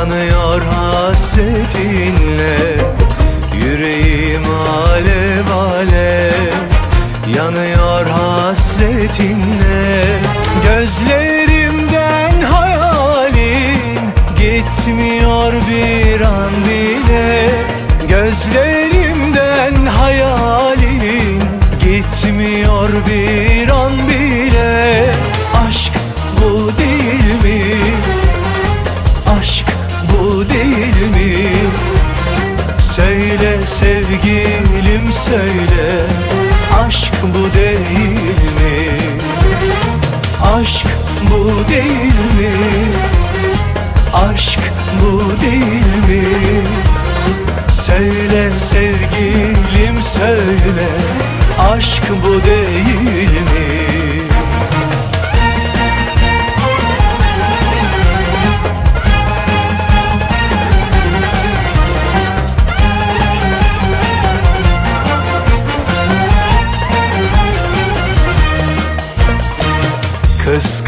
Yanıyor hasretinle Yüreğim alev alev Yanıyor hasretinle. Gözlerimden hayalin Gitmiyor bir an bile Gözlerimden hayalin Sevgilim söyle Aşk bu değil mi? Aşk bu değil mi? Aşk bu değil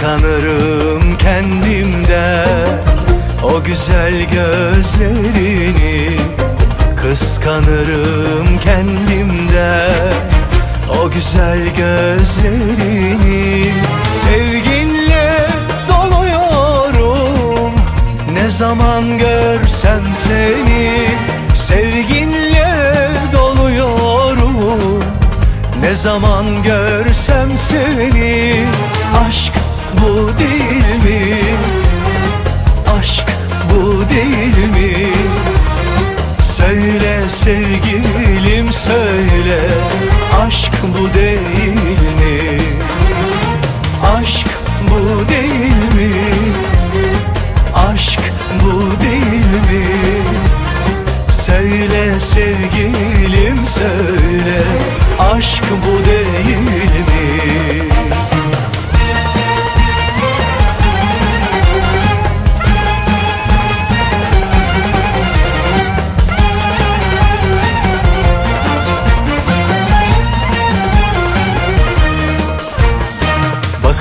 Kıskanırım kendimde. O güzel gözlerini Kıskanırım kendimde. O güzel gözlerini Sevginle doluyorum. Ne zaman görsem seni bu değil mi? Aşk bu değil mi? Söyle sevgilim söyle Aşk bu değil mi? Aşk bu değil mi? Aşk bu değil mi? Söyle sevgilim söyle Aşk bu değil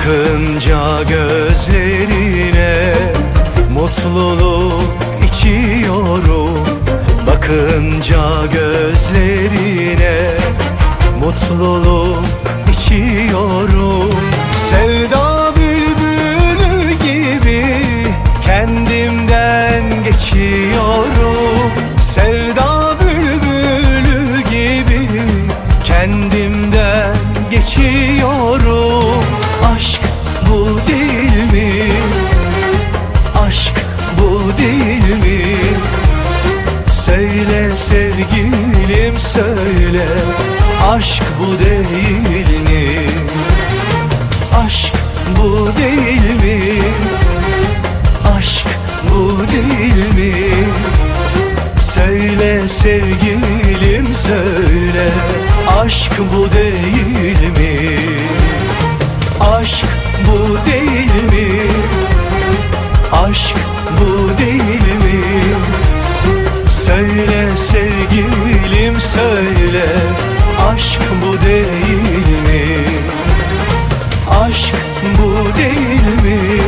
Bakınca gözlerine mutluluk içiyorum. Bakınca gözlerine mutluluk içiyorum söyle Aşk bu değil mi? Aşk bu değil mi? Aşk bu değil mi? Söyle sevgilim söyle Aşk bu değil Aşk bu değil mi?